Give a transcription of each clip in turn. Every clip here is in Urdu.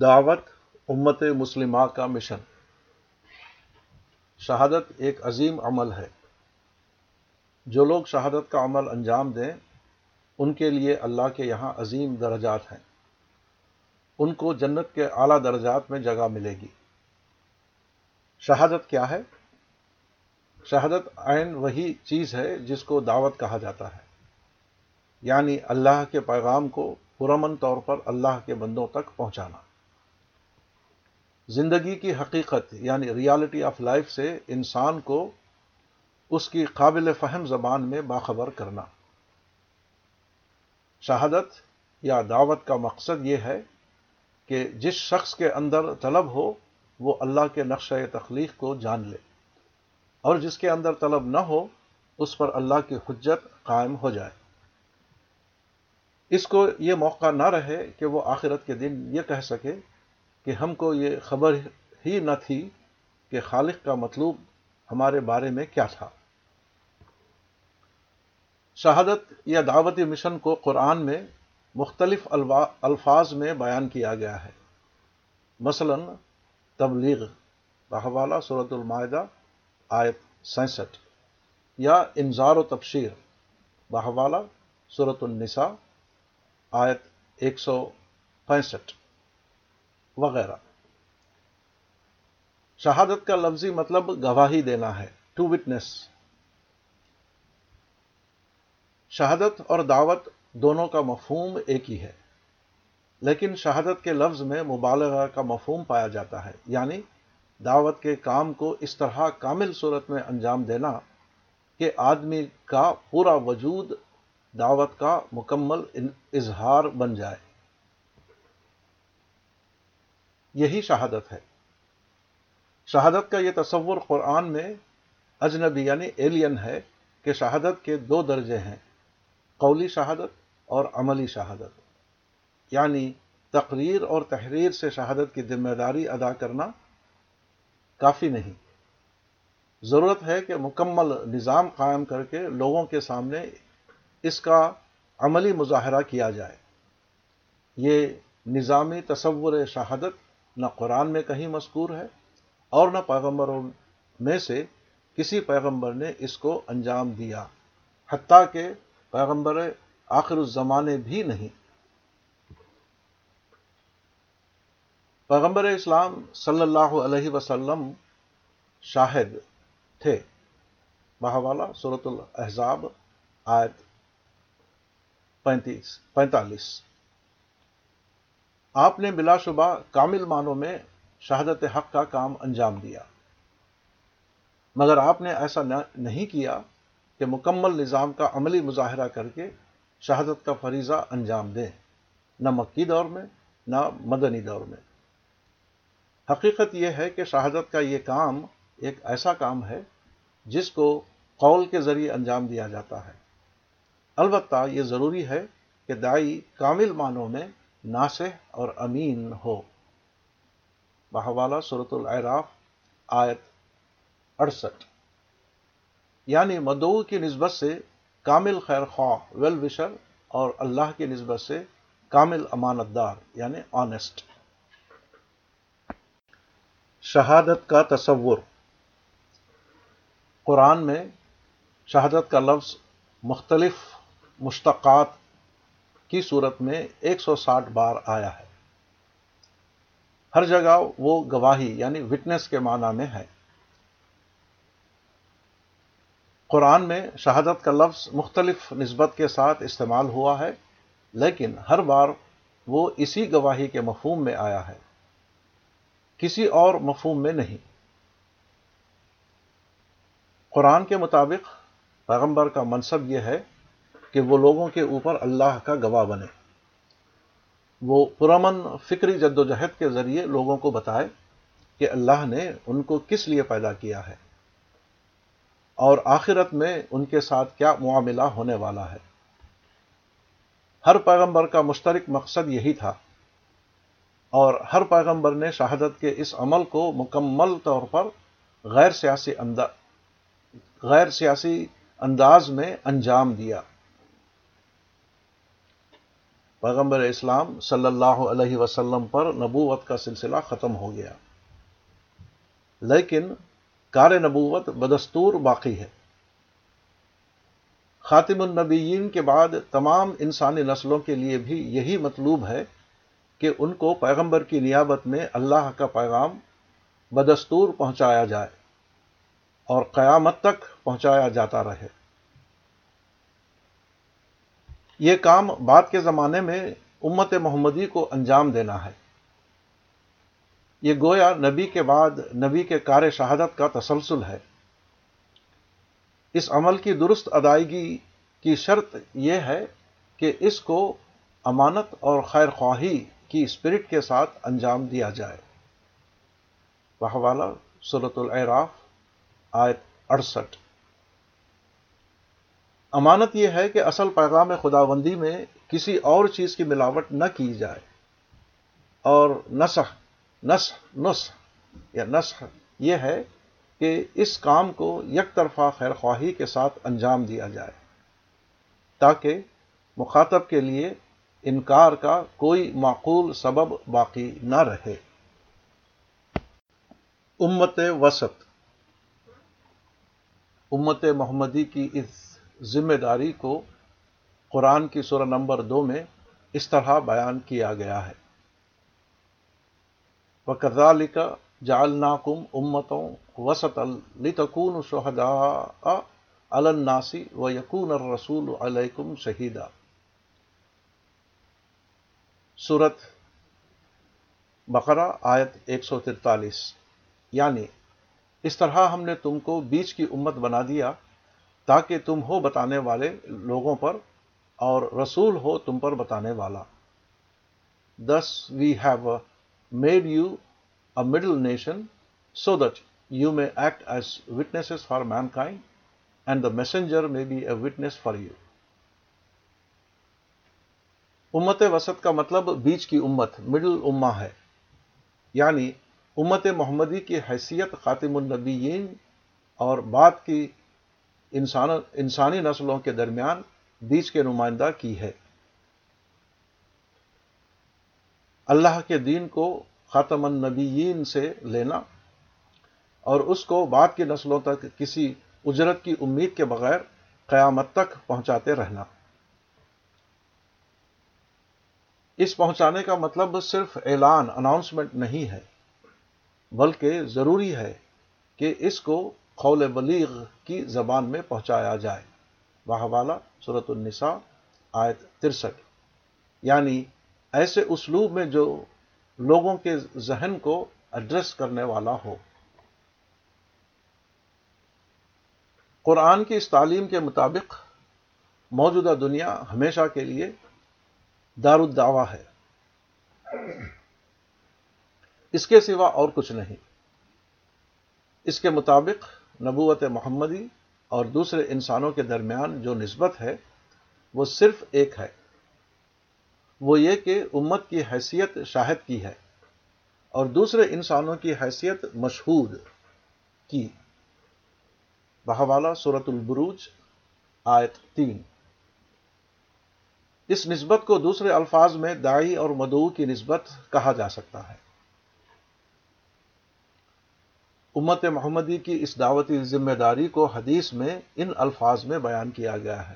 دعوت امت مسلمہ کا مشن۔ شہادت ایک عظیم عمل ہے۔ جو لوگ شہادت کا عمل انجام دیں، ان کے لیے اللہ کے یہاں عظیم درجات ہیں۔ ان کو جنت کے اعلیٰ درجات میں جگہ ملے گی۔ شہادت کیا ہے؟ شہادت عین وہی چیز ہے جس کو دعوت کہا جاتا ہے۔ یعنی اللہ کے پیغام کو پرامن طور پر اللہ کے بندوں تک پہنچانا۔ زندگی کی حقیقت یعنی ریالٹی آف لائف سے انسان کو اس کی قابل فہم زبان میں باخبر کرنا۔ شہادت یا دعوت کا مقصد یہ ہے کہ جس شخص کے اندر طلب ہو، وہ اللہ کے نقشہ تخلیق کو جان لے۔ اور جس کے اندر طلب نہ ہو، اس پر اللہ کی حجت قائم ہو جائے۔ اس کو یہ موقع نہ رہے کہ وہ آخرت کے دن یہ کہہ سکے کہ ہم کو یہ خبر ہی نہ تھی کہ خالق کا مطلوب ہمارے بارے میں کیا تھا۔ شہادت یا دعوتی مشن کو قرآن میں مختلف الفاظ میں بیان کیا گیا ہے۔ مثلا تبلیغ بحوالہ صورت المائدہ، آیت سینسٹھ، یا انظار و تبشیر بحوالہ صورت النساء، آیت ایک سو پینسٹھ۔ وغیرہ۔ شہادت کا لفظی مطلب گواہی دینا ہے ٹو وٹنس شہادت اور دعوت دونوں کا مفہوم ایک ہی ہے، لیکن شہادت کے لفظ میں مبالغہ کا مفہوم پایا جاتا ہے یعنی دعوت کے کام کو اس طرح کامل صورت میں انجام دینا کہ آدمی کا پورا وجود دعوت کا مکمل اظہار بن جائے۔ یہی شہادت ہے۔ شہادت کا یہ تصور قرآن میں اجنبی یعنی ایلین ہے کہ شہادت کے دو درجے ہیں، قولی شہادت اور عملی شہادت۔ یعنی تقریر اور تحریر سے شہادت کی ذمہ داری ادا کرنا کافی نہیں۔ ضرورت ہے کہ مکمل نظام قائم کر کے لوگوں کے سامنے اس کا عملی مظاہرہ کیا جائے۔ یہ نظامی تصور شہادت نہ قرآن میں کہیں مذکور ہے اور نہ پیغمبروں میں سے کسی پیغمبر نے اس کو انجام دیا، حتیٰ کہ پیغمبر آخر الزمانے بھی نہیں۔ پیغمبر اسلام صلی اللہ علیہ وسلم شاہد تھے۔ بہوالا صورت الحضاب آیت پینتیس، پینتالیس۔ آپ نے بلا شبہ کامل معنوں میں شہادت حق کا کام انجام دیا۔ مگر آپ نے ایسا نہیں کیا کہ مکمل نظام کا عملی مظاہرہ کر کے شہادت کا فریضہ انجام دیں۔ نہ مکی دور میں، نہ مدنی دور میں۔ حقیقت یہ ہے کہ شہادت کا یہ کام ایک ایسا کام ہے جس کو قول کے ذریعے انجام دیا جاتا ہے۔ البتہ یہ ضروری ہے کہ دائی کامل معنوں میں ناسح اور امین ہو۔ بحوالہ صورت العراف، آیت اڑسٹھ۔ یعنی مدعو کی نسبت سے کامل خیر خواہ ویل وشر اور اللہ کی نسبت سے کامل امانت دار یعنی آنےسٹ شہادت کا تصور۔ قرآن میں شہادت کا لفظ مختلف مشتقات کی صورت میں ایک سو ساٹھ بار آیا ہے۔ ہر جگہ وہ گواہی یعنی وٹنس کے معنی میں ہے۔ قرآن میں شہادت کا لفظ مختلف نسبت کے ساتھ استعمال ہوا ہے، لیکن ہر بار وہ اسی گواہی کے مفہوم میں آیا ہے۔ کسی اور مفہوم میں نہیں۔ قرآن کے مطابق پیغمبر کا منصب یہ ہے کہ وہ لوگوں کے اوپر اللہ کا گواہ بنے۔ وہ پرامن فکری جد و جہد کے ذریعے لوگوں کو بتائے کہ اللہ نے ان کو کس لیے پیدا کیا ہے۔ اور آخرت میں ان کے ساتھ کیا معاملہ ہونے والا ہے۔ ہر پیغمبر کا مشترک مقصد یہی تھا۔ اور ہر پیغمبر نے شہادت کے اس عمل کو مکمل طور پر غیر سیاسی انداز غیر سیاسی انداز میں انجام دیا۔ پیغمبر اسلام صلی اللہ علیہ وسلم پر نبوت کا سلسلہ ختم ہو گیا۔ لیکن کار نبوت بدستور باقی ہے۔ خاتم النبیین کے بعد تمام انسانی نسلوں کے لیے بھی یہی مطلوب ہے کہ ان کو پیغمبر کی نیابت میں اللہ کا پیغام بدستور پہنچایا جائے اور قیامت تک پہنچایا جاتا رہے۔ یہ کام بعد کے زمانے میں امت محمدی کو انجام دینا ہے۔ یہ گویا نبی کے بعد نبی کے کار شہادت کا تسلسل ہے۔ اس عمل کی درست ادائیگی کی شرط یہ ہے کہ اس کو امانت اور خیر خواہی کی اسپرٹ کے ساتھ انجام دیا جائے۔ بحوالہ صورت العراف، آیت اڑسٹھ۔ امانت یہ ہے کہ اصل پیغام خدا بندی میں کسی اور چیز کی ملاوٹ نہ کی جائے۔ اور نسخ نسخ نسخ، یا نسخ یہ ہے کہ اس کام کو یک طرفہ خیر خواہی کے ساتھ انجام دیا جائے، تاکہ مخاطب کے لیے انکار کا کوئی معقول سبب باقی نہ رہے۔ امت وسط۔ امت محمدی کی اس ذمہ داری کو قرآن کی سورہ نمبر دو میں اس طرح بیان کیا گیا ہے۔ وہ کرزا لکھا جال ناکم امتوں وسط التکون شہدا الناسی و یقون الرسول علیکم شہیدہ صورت بقرہ آیت ایک سو ترتالیس یعنی اس طرح ہم نے تم کو بیچ کی امت بنا دیا تاکہ تم ہو بتانے والے لوگوں پر اور رسول ہو تم پر بتانے والا۔ This we have made you a middle nation so that you may act as witness for mankind and the messenger may be a witness for you امت وسط کا مطلب بیچ کی امت مڈل اما ہے۔ یعنی امت محمدی کی حیثیت خاتم النبیین اور بعد کی انسان انسانی نسلوں کے درمیان بیچ کے نمائندہ کی ہے۔ اللہ کے دین کو خاتم النبیین سے لینا اور اس کو بعد کی نسلوں تک کسی اجرت کی امید کے بغیر قیامت تک پہنچاتے رہنا۔ اس پہنچانے کا مطلب صرف اعلان اناؤنسمنٹ نہیں ہے، بلکہ ضروری ہے کہ اس کو قول بلیغ کی زبان میں پہنچایا جائے۔ واہ والا صورت النساء آیت ترسٹھ۔ یعنی ایسے اسلوب میں جو لوگوں کے ذہن کو ایڈریس کرنے والا ہو۔ قرآن کی اس تعلیم کے مطابق موجودہ دنیا ہمیشہ کے لیے دار الدعوا ہے۔ اس کے سوا اور کچھ نہیں۔ اس کے مطابق نبوت محمدی اور دوسرے انسانوں کے درمیان جو نسبت ہے، وہ صرف ایک ہے۔ وہ یہ کہ امت کی حیثیت شاہد کی ہے اور دوسرے انسانوں کی حیثیت مشہود کی۔ بہوالا صورت البروج، آیت تین۔ اس نسبت کو دوسرے الفاظ میں دائی اور مدعو کی نسبت کہا جا سکتا ہے۔ امت محمدی کی اس دعوتی ذمہ داری کو حدیث میں ان الفاظ میں بیان کیا گیا ہے۔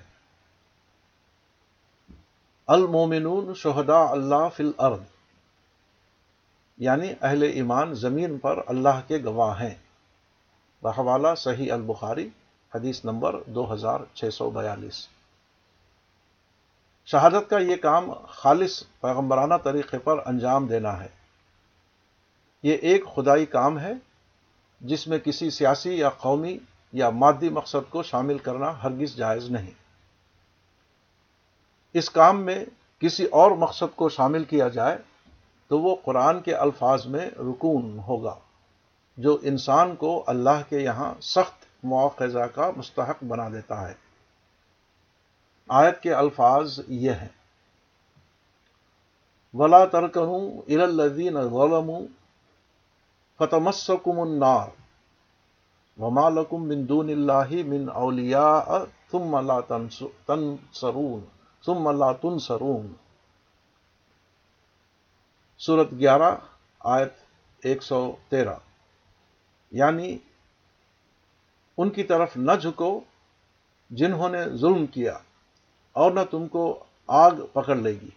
المومنون شہدا اللہ فل ارد یعنی اہل ایمان زمین پر اللہ کے گواہ ہیں۔ بحوالہ صحیح البخاری، حدیث نمبر دو ہزار چھ سو بیالیس۔ شہادت کا یہ کام خالص پیغمبرانہ طریقے پر انجام دینا ہے۔ یہ ایک خدائی کام ہے جس میں کسی سیاسی یا قومی یا مادی مقصد کو شامل کرنا ہرگز جائز نہیں۔ اس کام میں کسی اور مقصد کو شامل کیا جائے تو وہ قرآن کے الفاظ میں رکون ہوگا، جو انسان کو اللہ کے یہاں سخت مواخذہ کا مستحق بنا دیتا ہے۔ آیت کے الفاظ یہ ہیں۔ ولا ترکن الدین غلم فتمسکم النار وما لکم من دون اللہ من اولیاء ثم لا تنصرون ثم لا تنصرون صورت گیارہ، آیت ایک سو تیرہ۔ یعنی ان کی طرف نہ جھکو جنہوں نے ظلم کیا اور نہ تم کو آگ پکڑ لے گی۔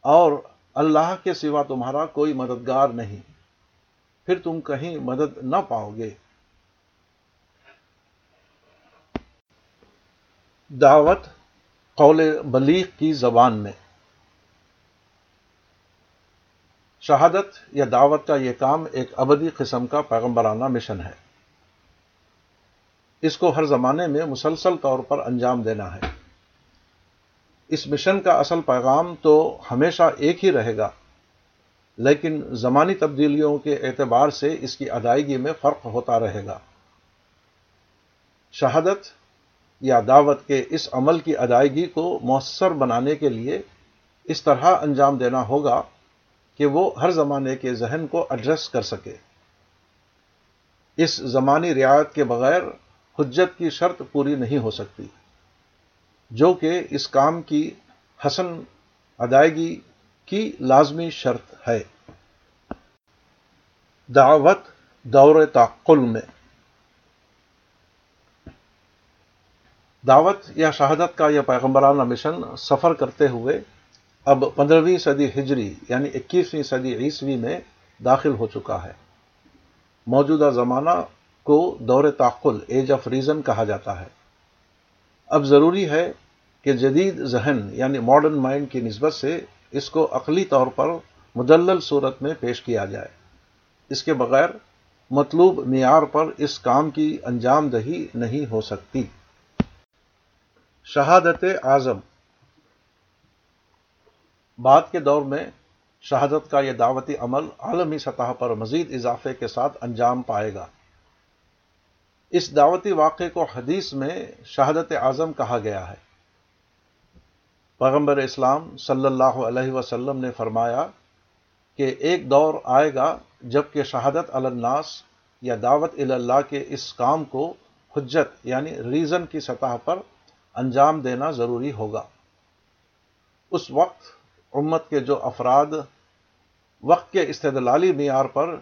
اور اللہ کے سوا تمہارا کوئی مددگار نہیں۔ پھر تم کہیں مدد نہ پاؤ گے دعوت قول بلیغ کی زبان میں۔ شہادت یا دعوت کا یہ کام ایک ابدی قسم کا پیغمبرانہ مشن ہے۔ اس کو ہر زمانے میں مسلسل طور پر انجام دینا ہے۔ اس مشن کا اصل پیغام تو ہمیشہ ایک ہی رہے گا۔ لیکن زمانی تبدیلیوں کے اعتبار سے اس کی ادائیگی میں فرق ہوتا رہے گا۔ شہادت یا دعوت کے اس عمل کی ادائیگی کو مؤثر بنانے کے لیے اس طرح انجام دینا ہوگا کہ وہ ہر زمانے کے ذہن کو ایڈریس کر سکے۔ اس زمانی رعایت کے بغیر حجت کی شرط پوری نہیں ہو سکتی، جو کہ اس کام کی حسن ادائیگی کی لازمی شرط ہے۔ دعوت دور تعقل میں۔ دعوت یا شہادت کا یہ پیغمبرانہ مشن سفر کرتے ہوئے اب پندرہویں صدی ہجری یعنی اکیسویں صدی عیسوی میں داخل ہو چکا ہے۔ موجودہ زمانہ کو دور تعقل ایج آف ریزن کہا جاتا ہے۔ اب ضروری ہے کہ جدید ذہن یعنی ماڈرن مائنڈ کی نسبت سے اس کو عقلی طور پر مدلل صورت میں پیش کیا جائے۔ اس کے بغیر مطلوب معیار پر اس کام کی انجام دہی نہیں ہو سکتی۔ شہادت اعظم۔ بعد کے دور میں شہادت کا یہ دعوتی عمل عالمی سطح پر مزید اضافے کے ساتھ انجام پائے گا۔ اس دعوتی واقعے کو حدیث میں شہادت اعظم کہا گیا ہے۔ پیغمبر اسلام صلی اللہ علیہ وسلم نے فرمایا کہ ایک دور آئے گا جبکہ شہادت الناس یا دعوت اللہ کے اس کام کو حجت یعنی ریزن کی سطح پر انجام دینا ضروری ہوگا۔ اس وقت امت کے جو افراد وقت کے استدلالی معیار پر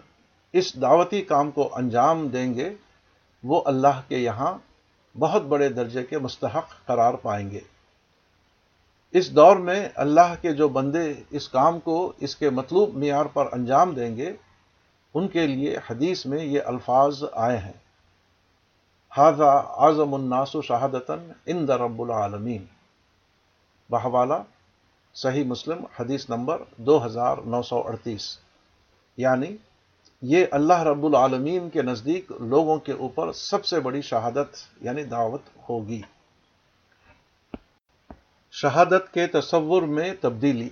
اس دعوتی کام کو انجام دیں گے، وہ اللہ کے یہاں بہت بڑے درجے کے مستحق قرار پائیں گے۔ اس دور میں اللہ کے جو بندے اس کام کو، اس کے مطلوب معیار پر انجام دیں گے، ان کے لیے حدیث میں یہ الفاظ آئے ہیں۔ حاضہ اعظم الناس و شہادتاً ان رب العالمین۔ بہوالا صحیح مسلم، حدیث نمبر دو ہزار نو سو اڑتیس۔ یعنی یہ اللہ رب العالمین کے نزدیک لوگوں کے اوپر سب سے بڑی شہادت یعنی دعوت ہوگی۔ شہادت کے تصور میں تبدیلی۔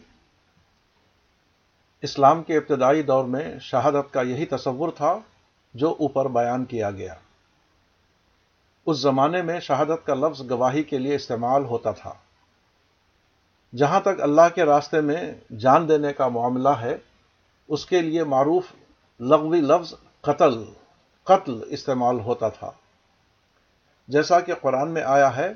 اسلام کے ابتدائی دور میں شہادت کا یہی تصور تھا جو اوپر بیان کیا گیا۔ اس زمانے میں شہادت کا لفظ گواہی کے لیے استعمال ہوتا تھا۔ جہاں تک اللہ کے راستے میں جان دینے کا معاملہ ہے، اس کے لیے معروف لغوی لفظ قتل قتل استعمال ہوتا تھا۔ جیسا کہ قرآن میں آیا ہے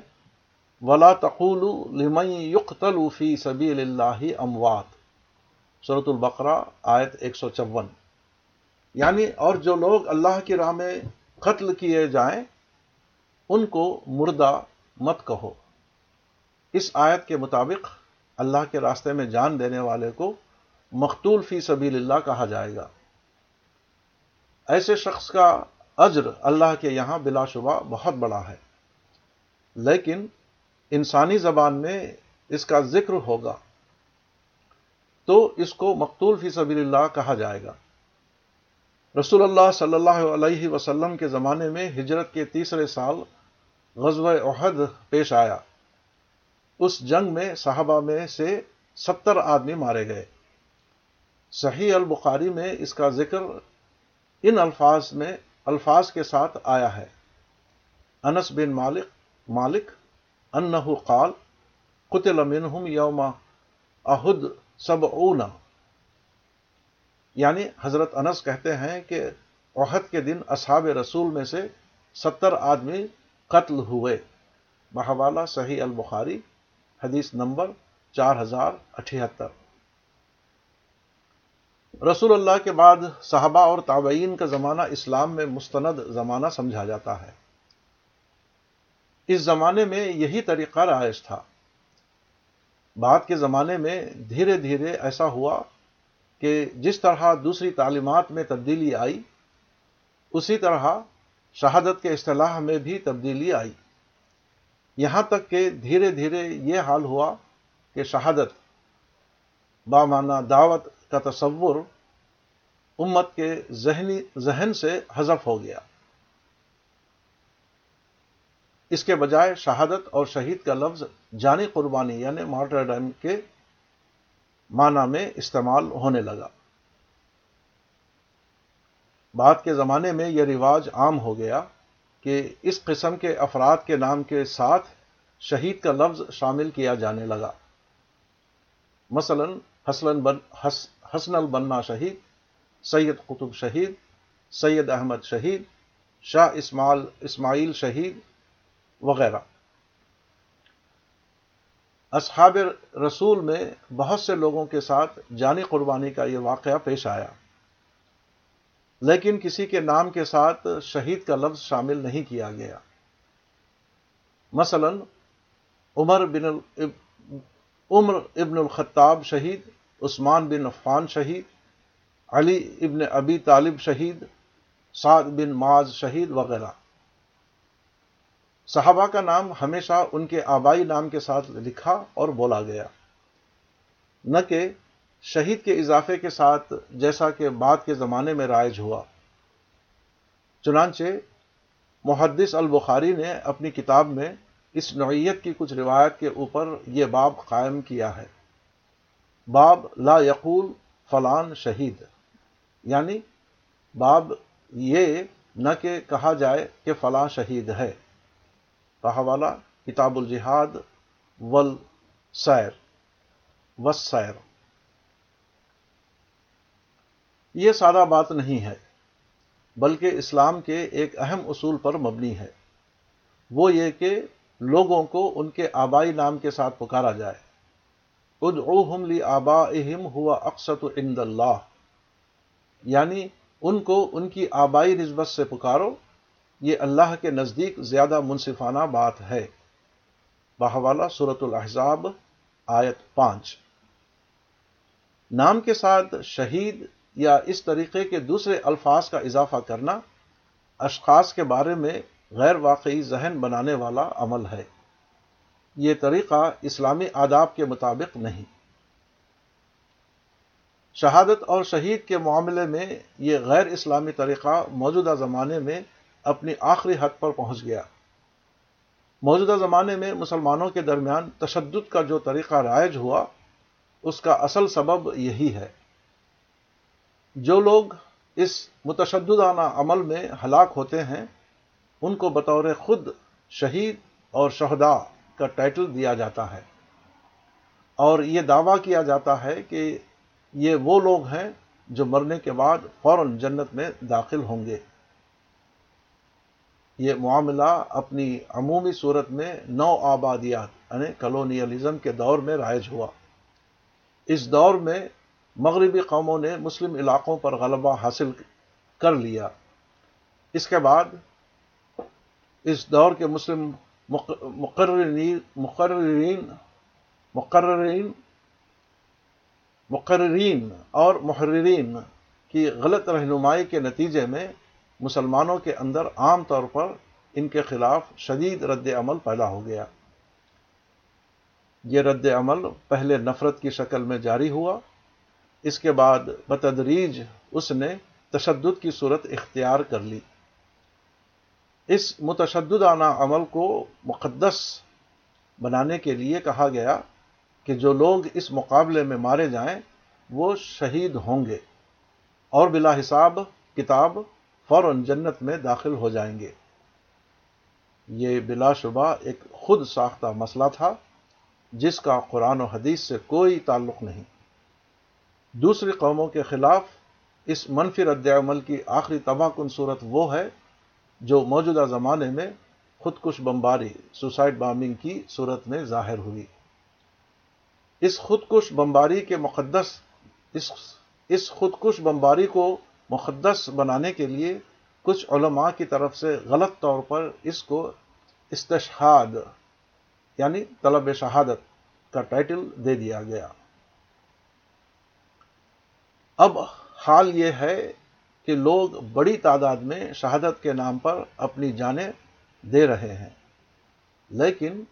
ولا تقول لمن يقتل فی سبیل اللہ اموات صورت البقرہ، آیت ایک سو چون۔ یعنی اور جو لوگ اللہ کی راہ میں قتل کیے جائیں، ان کو مردہ مت کہو۔ اس آیت کے مطابق اللہ کے راستے میں جان دینے والے کو مقتول فی سبیل اللہ کہا جائے گا۔ ایسے شخص کا اجر اللہ کے یہاں بلا شبہ بہت بڑا ہے۔ لیکن انسانی زبان میں اس کا ذکر ہوگا تو اس کو مقتول فی سبیل اللہ کہا جائے گا۔ رسول اللہ صلی اللہ علیہ وسلم کے زمانے میں ہجرت کے تیسرے سال غزوہ عہد پیش آیا۔ اس جنگ میں صحابہ میں سے ستر آدمی مارے گئے۔ صحیح البخاری میں اس کا ذکر ان الفاظ میں، الفاظ کے ساتھ آیا ہے۔ انس بن مالک مالک انہ قال، قتل منہم یوم احد سب یعنی حضرت انس کہتے ہیں کہ عہد کے دن اصحاب رسول میں سے ستر آدمی قتل ہوئے۔ بحوالہ صحیح البخاری، حدیث نمبر چار ہزار اٹھہتر۔ رسول اللہ کے بعد صحابہ اور تابعین کا زمانہ اسلام میں مستند زمانہ سمجھا جاتا ہے۔ اس زمانے میں یہی طریقہ رائج تھا۔ بعد کے زمانے میں دھیرے دھیرے ایسا ہوا کہ جس طرح دوسری تعلیمات میں تبدیلی آئی، اسی طرح شہادت کے اصطلاح میں بھی تبدیلی آئی۔ یہاں تک کہ دھیرے دھیرے یہ حال ہوا کہ شہادت بامانہ دعوت کا تصور امت کے ذہنی، ذہن سے حذف ہو گیا۔ اس کے بجائے شہادت اور شہید کا لفظ جانی قربانی یعنی مارٹرڈم کے معنی میں استعمال ہونے لگا۔ بعد کے زمانے میں یہ رواج عام ہو گیا کہ اس قسم کے افراد کے نام کے ساتھ شہید کا لفظ شامل کیا جانے لگا۔ مثلا حسن بن حسن البنا شہید، سید قطب شہید، سید احمد شہید، شاہ اسماعیل اسماعیل شہید وغیرہ۔ اصحاب رسول میں بہت سے لوگوں کے ساتھ جانی قربانی کا یہ واقعہ پیش آیا۔ لیکن کسی کے نام کے ساتھ شہید کا لفظ شامل نہیں کیا گیا۔ مثلا، عمر بن عمر ابن الخطاب شہید، عثمان بن عفان شہید، علی ابن ابی طالب شہید، سعد بن معاذ شہید وغیرہ۔ صحابہ کا نام ہمیشہ ان کے آبائی نام کے ساتھ لکھا اور بولا گیا۔ نہ کہ شہید کے اضافے کے ساتھ جیسا کہ بعد کے زمانے میں رائج ہوا۔ چنانچہ محدث البخاری نے اپنی کتاب میں اس نوعیت کی کچھ روایت کے اوپر یہ باب قائم کیا ہے۔ باب لا یقول فلان شہید۔ یعنی باب یہ نہ کہ کہا جائے کہ فلاں شہید ہے۔ حوالہ کتاب الجہاد ول سیر و سیر یہ سادہ بات نہیں ہے، بلکہ اسلام کے ایک اہم اصول پر مبنی ہے۔ وہ یہ کہ لوگوں کو ان کے آبائی نام کے ساتھ پکارا جائے۔ ادعوہم لی آبائہم ہوا اقسط عند اللہ۔ یعنی ان کو ان کی آبائی نسبت سے پکارو۔ یہ اللہ کے نزدیک زیادہ منصفانہ بات ہے۔ بحوالہ صورت الحضاب آیت پانچ۔ نام کے ساتھ شہید یا اس طریقے کے دوسرے الفاظ کا اضافہ کرنا اشخاص کے بارے میں غیر واقعی ذہن بنانے والا عمل ہے۔ یہ طریقہ اسلامی آداب کے مطابق نہیں۔ شہادت اور شہید کے معاملے میں یہ غیر اسلامی طریقہ موجودہ زمانے میں اپنی آخری حد پر پہنچ گیا۔ موجودہ زمانے میں مسلمانوں کے درمیان تشدد کا جو طریقہ رائج ہوا، اس کا اصل سبب یہی ہے۔ جو لوگ اس متشددانہ عمل میں ہلاک ہوتے ہیں، ان کو بطور خود شہید اور شہدا کا ٹائٹل دیا جاتا ہے۔ اور یہ دعویٰ کیا جاتا ہے کہ یہ وہ لوگ ہیں جو مرنے کے بعد فوراً جنت میں داخل ہوں گے۔ یہ معاملہ اپنی عمومی صورت میں نو آبادیات یعنی کلونیلزم کے دور میں رائج ہوا۔ اس دور میں مغربی قوموں نے مسلم علاقوں پر غلبہ حاصل کر لیا۔ اس کے بعد اس دور کے مسلم مقررین مقررین مقررین مقررین اور محررین کی غلط رہنمائی کے نتیجے میں مسلمانوں کے اندر عام طور پر ان کے خلاف شدید رد عمل پیدا ہو گیا۔ یہ رد عمل پہلے نفرت کی شکل میں جاری ہوا۔ اس کے بعد بتدریج اس نے تشدد کی صورت اختیار کر لی۔ اس متشددانہ عمل کو مقدس بنانے کے لیے کہا گیا کہ جو لوگ اس مقابلے میں مارے جائیں وہ شہید ہوں گے اور بلا حساب کتاب فوراً جنت میں داخل ہو جائیں گے۔ یہ بلا شبہ ایک خود ساختہ مسئلہ تھا، جس کا قرآن و حدیث سے کوئی تعلق نہیں۔ دوسری قوموں کے خلاف اس منفی رد عمل کی آخری تباہ کن صورت وہ ہے، جو موجودہ زمانے میں خودکش بمباری، سوسائڈ بامبنگ کی صورت میں ظاہر ہوئی۔ اس خودکش بمباری کے مقدس، اس اس خودکش بمباری کو مقدس بنانے کے لیے کچھ علماء کی طرف سے غلط طور پر اس کو استشہاد یعنی طلب شہادت کا ٹائٹل دے دیا گیا۔ اب حال یہ ہے کہ لوگ بڑی تعداد میں شہادت کے نام پر اپنی جانیں دے رہے ہیں، لیکن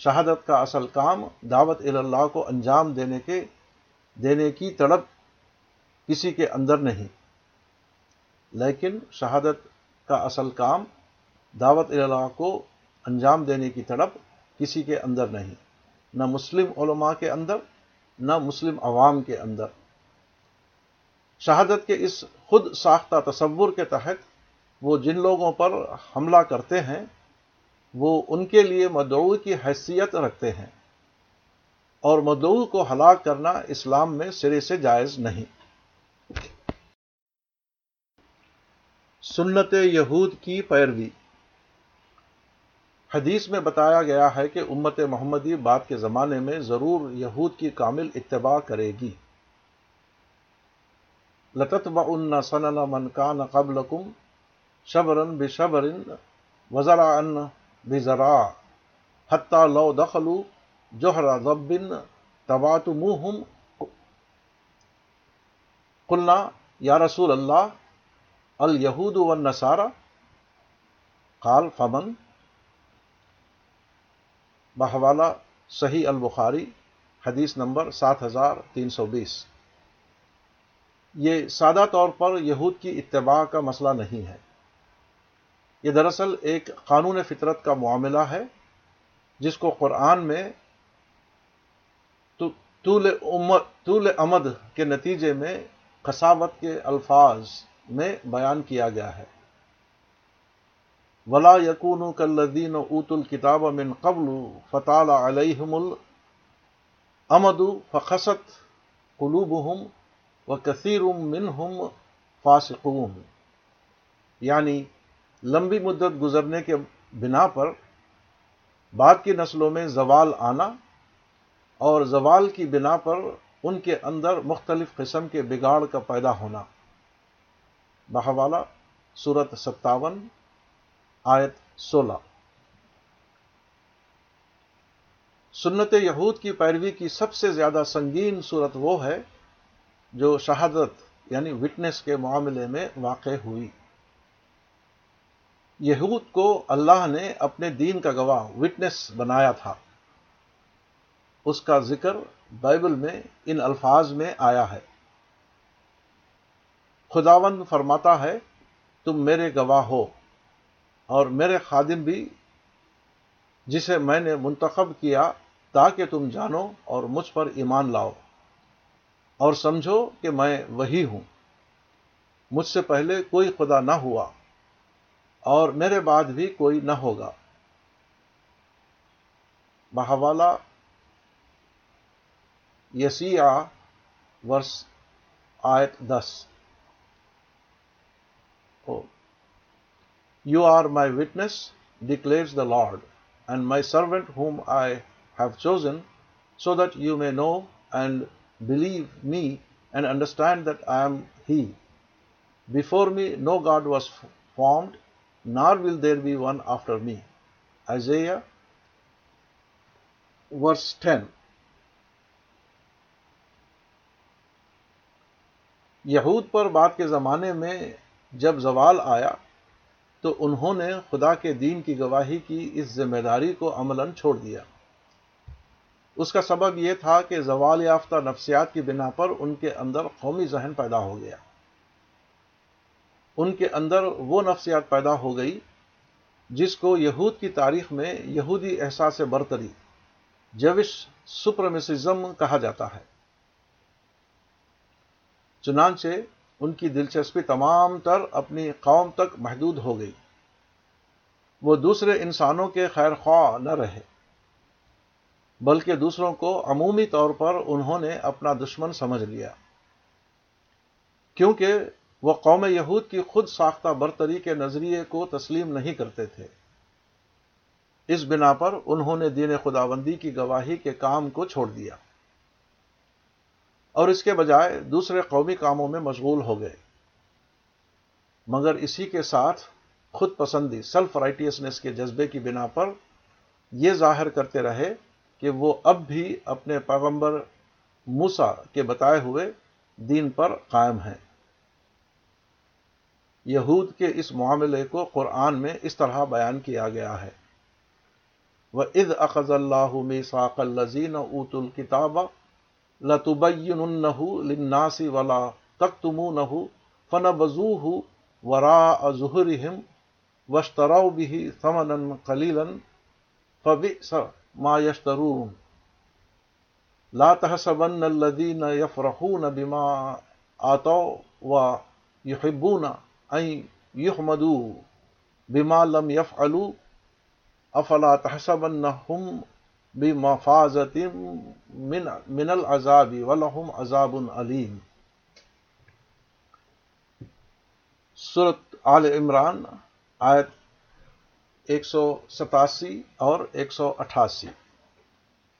شہادت کا اصل کام دعوت اللہ کو انجام دینے کے، دینے کی تڑپ کسی کے اندر نہیں۔ لیکن شہادت کا اصل کام دعوت اللہ کو انجام دینے کی تڑپ کسی کے اندر نہیں۔ نہ مسلم علماء کے اندر، نہ مسلم عوام کے اندر۔ شہادت کے اس خود ساختہ تصور کے تحت وہ جن لوگوں پر حملہ کرتے ہیں، وہ ان کے لیے مدعو کی حیثیت رکھتے ہیں اور مدعو کو ہلاک کرنا اسلام میں سرے سے جائز نہیں۔ سنت یہود کی پیروی۔ حدیث میں بتایا گیا ہے کہ امت محمدی بعد کے زمانے میں ضرور یہود کی کامل اتباع کرے گی۔ لطت ان سنن من کان قبل کم شبرن بے شبرن وزرا ان بزرا حتہ لو دخلو جوہرا ضبن تبات منہ قلنا یا رسول اللہ الہود و نصارہ قال، فمن؟ بحوالہ صحیح البخاری، حدیث نمبر سات ہزار تین سو بیس۔ یہ سادہ طور پر یہود کی اتباع کا مسئلہ نہیں ہے۔ یہ دراصل ایک قانون فطرت کا معاملہ ہے، جس کو قرآن میں طول امد کے نتیجے میں قصابت کے الفاظ میں بیان کیا گیا ہے۔ ولا یقون کلدین اوت الکتاب من قبل فطال علیہم الامد فخصت قلوبہم و کثیر منہم فاسقون۔ یعنی لمبی مدت گزرنے کے بنا پر بعد کی نسلوں میں زوال آنا اور زوال کی بنا پر ان کے اندر مختلف قسم کے بگاڑ کا پیدا ہونا۔ بہوالا صورت ستاون، آیت سولہ۔ سنت یہود کی پیروی کی سب سے زیادہ سنگین صورت وہ ہے جو شہادت یعنی وٹنس کے معاملے میں واقع ہوئی۔ یہود کو اللہ نے اپنے دین کا گواہ، وٹنس بنایا تھا۔ اس کا ذکر بائبل میں، ان الفاظ میں آیا ہے۔ خداوند فرماتا ہے، تم میرے گواہ ہو۔ اور میرے خادم بھی جسے میں نے منتخب کیا، تاکہ تم جانو اور مجھ پر ایمان لاؤ۔ اور سمجھو کہ میں وہی ہوں۔ مجھ سے پہلے کوئی خدا نہ ہوا، اور میرے بعد بھی کوئی نہ ہوگا۔ بہوالا یسیع ورس آیت دس۔ You are my witness declares the Lord and my servant whom I have chosen so that you may know and believe me and understand that I am he before me no god was formed nor will there be one after me Isaiah verse ten یہود پر بات کے زمانے میں جب زوال آیا تو انہوں نے خدا کے دین کی گواہی کی، اس ذمہ داری کو عملاً چھوڑ دیا۔ اس کا سبب یہ تھا کہ زوال یافتہ نفسیات کی بنا پر ان کے اندر قومی ذہن پیدا ہو گیا۔ ان کے اندر وہ نفسیات پیدا ہو گئی جس کو یہود کی تاریخ میں یہودی احساس برتری، جوش سپرمسزم کہا جاتا ہے۔ چنانچہ ان کی دلچسپی تمام تر اپنی قوم تک محدود ہو گئی۔ وہ دوسرے انسانوں کے خیر خواہ نہ رہے، بلکہ دوسروں کو عمومی طور پر انہوں نے اپنا دشمن سمجھ لیا۔ کیونکہ وہ قوم یہود کی خود ساختہ برتری کے نظریے کو تسلیم نہیں کرتے تھے۔ اس بنا پر انہوں نے دین خداوندی کی گواہی کے کام کو چھوڑ دیا۔ اور اس کے بجائے دوسرے قومی کاموں میں مشغول ہو گئے۔ مگر اسی کے ساتھ خود پسندی سیلف رائٹیسنس کے جذبے کی بنا پر یہ ظاہر کرتے رہے کہ وہ اب بھی اپنے پیغمبر موسا کے بتائے ہوئے دین پر قائم ہیں۔ یہود کے اس معاملے کو قرآن میں اس طرح بیان کیا گیا ہے۔ وہ عد اقض اللہ میساق الزین اوت الکتاب لتبین لناسی ولا تختم نہ فن بزو ہو ورا ظہر وشترو بھی ثمن قلیلن فبئس ما یشترون۔ لا تحسبن الذين يفرحون بما آتوا ويحبون أن يحمدوا بما لم يفعلوا افلا تحسبنهم بمفازة من من العذاب ولهم عذاب علیم سورت آل عمران، آیت ایک سو ستاسی اور ایک سو اٹھاسی.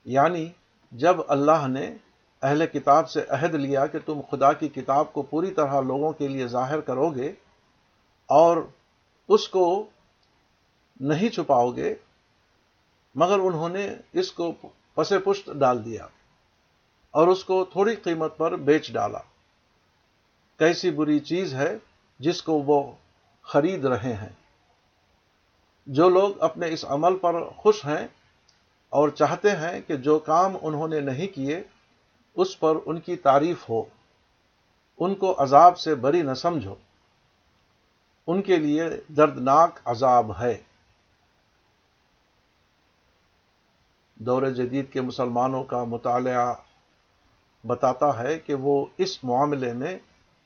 یعنی جب اللہ نے اہل کتاب سے عہد لیا کہ تم خدا کی کتاب کو پوری طرح لوگوں کے لیے ظاہر کرو گے اور اس کو نہیں چھپاؤ گے مگر انہوں نے اس کو پس پشت ڈال دیا اور اس کو تھوڑی قیمت پر بیچ ڈالا۔ کیسی بری چیز ہے جس کو وہ خرید رہے ہیں۔ جو لوگ اپنے اس عمل پر خوش ہیں اور چاہتے ہیں کہ جو کام انہوں نے نہیں کیے، اس پر ان کی تعریف ہو۔ ان کو عذاب سے بری نہ سمجھو۔ ان کے لیے دردناک عذاب ہے۔ دور جدید کے مسلمانوں کا مطالعہ بتاتا ہے کہ وہ اس معاملے میں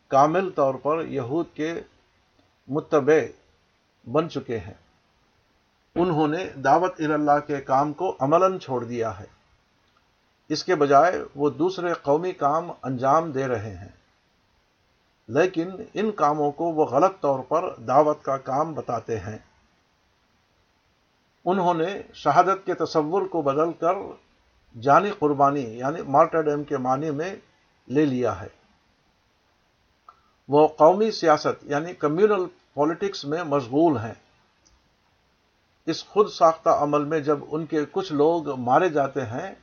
کامل طور پر یہود کے متبع بن چکے ہیں۔ انہوں نے دعوت اللہ کے کام کو عملاً چھوڑ دیا ہے۔ اس کے بجائے وہ دوسرے قومی کام انجام دے رہے ہیں۔ لیکن ان کاموں کو وہ غلط طور پر دعوت کا کام بتاتے ہیں۔ انہوں نے شہادت کے تصور کو بدل کر جانی قربانی یعنی مارٹرڈیم کے معنی میں لے لیا ہے۔ وہ قومی سیاست یعنی کمیونل پالیٹکس میں مشغول ہیں۔ اس خود ساختہ عمل میں جب ان کے کچھ لوگ مارے جاتے ہیں،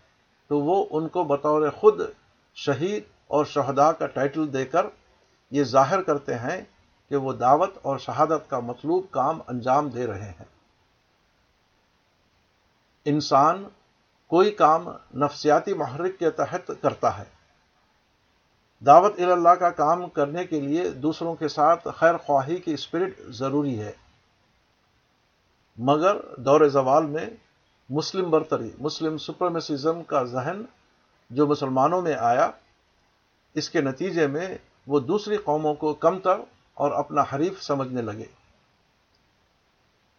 تو وہ ان کو بطور خود شہید اور شہداء کا ٹائٹل دے کر یہ ظاہر کرتے ہیں کہ وہ دعوت اور شہادت کا مطلوب کام انجام دے رہے ہیں۔ انسان کوئی کام نفسیاتی محرک کے تحت کرتا ہے۔ دعوت اللہ کا کام کرنے کے لیے دوسروں کے ساتھ خیر خواہی کی اسپرٹ ضروری ہے۔ مگر دور زوال میں مسلم برتری، مسلم سپرمسزم کا ذہن جو مسلمانوں میں آیا، اس کے نتیجے میں وہ دوسری قوموں کو کم تر اور اپنا حریف سمجھنے لگے۔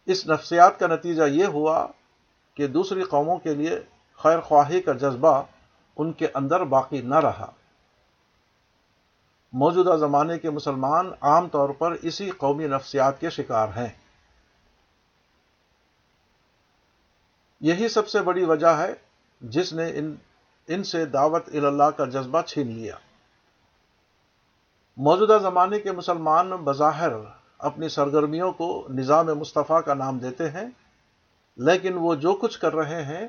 اس نفسیات کا نتیجہ یہ ہوا کہ دوسری قوموں کے لیے خیر خواہی کا جذبہ ان کے اندر باقی نہ رہا۔ موجودہ زمانے کے مسلمان عام طور پر اسی قومی نفسیات کے شکار ہیں۔ یہی سب سے بڑی وجہ ہے جس نے ان ان سے دعوت اللہ کا جذبہ چھین لیا۔ موجودہ زمانے کے مسلمان بظاہر اپنی سرگرمیوں کو نظام مصطفیٰ کا نام دیتے ہیں۔ لیکن وہ جو کچھ کر رہے ہیں،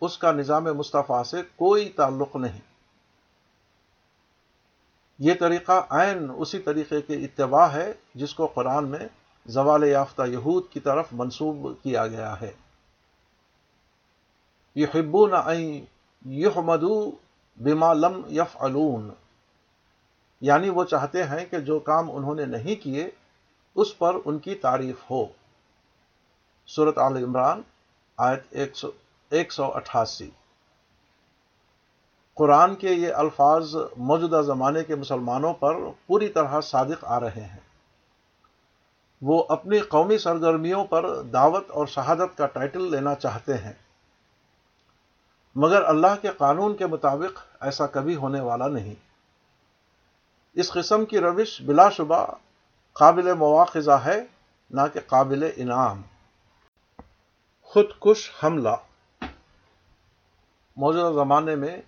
اس کا نظام مصطفیٰ سے کوئی تعلق نہیں۔ یہ طریقہ عین اسی طریقے کے اتباع ہے جس کو قرآن میں زوال یافتہ یہود کی طرف منسوب کیا گیا ہے۔ یحبون ان یحمدو بما لم یفعلون۔ یعنی وہ چاہتے ہیں کہ جو کام انہوں نے نہیں کیے، اس پر ان کی تعریف ہو۔ صورت عال عمران، آیت ایک سو اٹھاسی۔ قرآن کے یہ الفاظ موجودہ زمانے کے مسلمانوں پر پوری طرح صادق آ رہے ہیں۔ وہ اپنی قومی سرگرمیوں پر دعوت اور شہادت کا ٹائٹل لینا چاہتے ہیں۔ مگر اللہ کے قانون کے مطابق ایسا کبھی ہونے والا نہیں۔ اس قسم کی روش بلا شبہ قابل مواخذہ ہے، نہ کہ قابل انعام۔ خود کش حملہ۔ موجودہ زمانے میں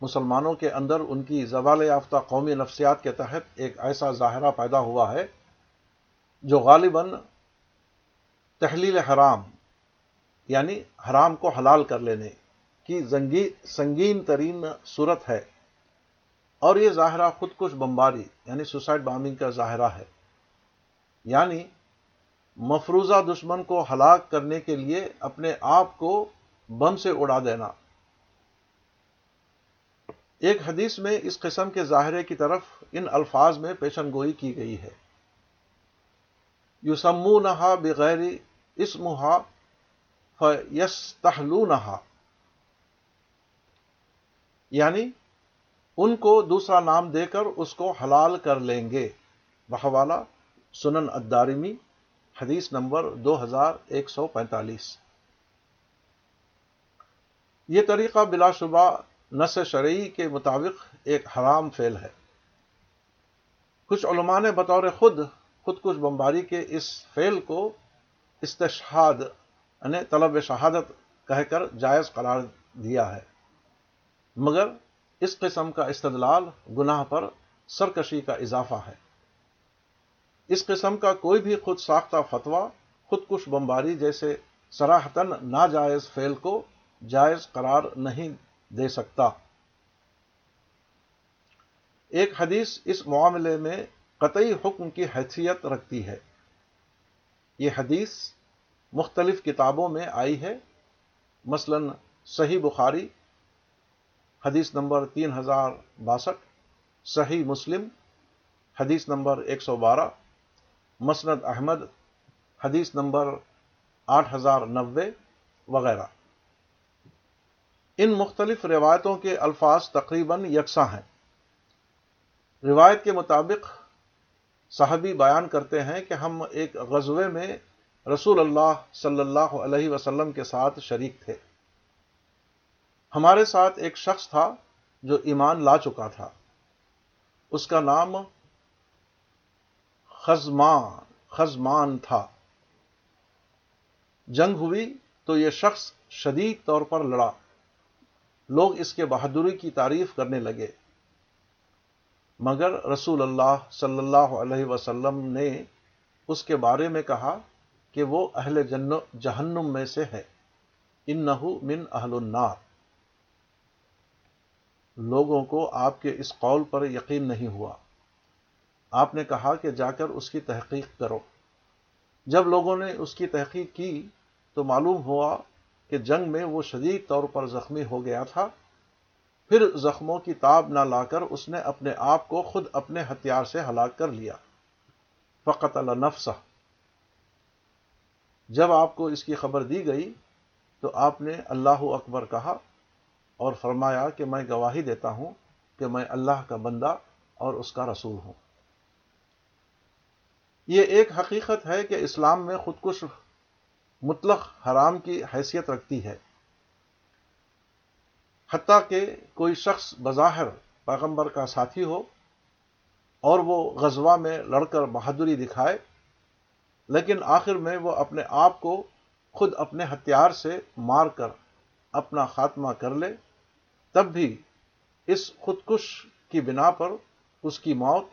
مسلمانوں کے اندر ان کی زوال یافتہ قومی نفسیات کے تحت ایک ایسا ظاہرہ پیدا ہوا ہے، جو غالباً تحلیل حرام یعنی حرام کو حلال کر لینے کی سنگین ترین صورت ہے۔ اور یہ ظاہرہ خود کش بمباری یعنی سوسائڈ بامبنگ کا ظاہرہ ہے۔ یعنی مفروضہ دشمن کو ہلاک کرنے کے لیے اپنے آپ کو بم سے اڑا دینا۔ ایک حدیث میں اس قسم کے ظاہرے کی طرف ان الفاظ میں پیشن گوئی کی گئی ہے۔ یو سمو نہا بغیر اسمہا فیس تہلو نہا یعنی ان کو دوسرا نام دے کر اس کو حلال کر لیں گے۔ بحوالہ سنن ادارمی حدیث نمبر دو ہزار ایک سو پینتالیس۔ یہ طریقہ بلا شبہ نس شرعی کے مطابق ایک حرام فعل ہے۔ کچھ علماء نے بطور خود خود کچھ بمباری کے اس فعل کو استشہاد یعنی طلب شہادت کہہ کر جائز قرار دیا ہے۔ مگر اس قسم کا استدلال گناہ پر سرکشی کا اضافہ ہے۔ اس قسم کا کوئی بھی خود ساختہ فتویٰ، خود کش بمباری جیسے سراہتن ناجائز فعل کو جائز قرار نہیں دے سکتا۔ ایک حدیث اس معاملے میں قطعی حکم کی حیثیت رکھتی ہے۔ یہ حدیث مختلف کتابوں میں آئی ہے۔ مثلا صحیح بخاری، حدیث نمبر تین ہزار باسٹھ، صحیح مسلم، حدیث نمبر ایک سو بارہ مسند احمد، حدیث نمبر آٹھ ہزار نوے وغیرہ۔ ان مختلف روایتوں کے الفاظ تقریباً یکساں ہیں۔ روایت کے مطابق صحابی بیان کرتے ہیں کہ ہم ایک غزوے میں رسول اللہ صلی اللہ علیہ وسلم کے ساتھ شریک تھے۔ ہمارے ساتھ ایک شخص تھا جو ایمان لا چکا تھا۔ اس کا نام خزمان خزمان تھا۔ جنگ ہوئی تو یہ شخص شدید طور پر لڑا۔ لوگ اس کے بہادری کی تعریف کرنے لگے۔ مگر رسول اللہ صلی اللہ علیہ وسلم نے اس کے بارے میں کہا کہ وہ اہل جہنم میں سے ہے۔ ان من اہل النار۔ لوگوں کو آپ کے اس قول پر یقین نہیں ہوا۔ آپ نے کہا کہ جا کر اس کی تحقیق کرو۔ جب لوگوں نے اس کی تحقیق کی تو معلوم ہوا کہ جنگ میں وہ شدید طور پر زخمی ہو گیا تھا۔ پھر زخموں کی تاب نہ لا کر اس نے اپنے آپ کو خود اپنے ہتھیار سے ہلاک کر لیا۔ فقط النفس جب آپ کو اس کی خبر دی گئی تو آپ نے اللہ اکبر کہا اور فرمایا کہ میں گواہی دیتا ہوں کہ میں اللہ کا بندہ اور اس کا رسول ہوں۔ یہ ایک حقیقت ہے کہ اسلام میں خودکش مطلق حرام کی حیثیت رکھتی ہے۔ حتیٰ کہ کوئی شخص بظاہر پیغمبر کا ساتھی ہو اور وہ غزوہ میں لڑ کر بہادری دکھائے، لیکن آخر میں وہ اپنے آپ کو خود اپنے ہتھیار سے مار کر اپنا خاتمہ کر لے، تب بھی اس خودکش کی بنا پر اس کی موت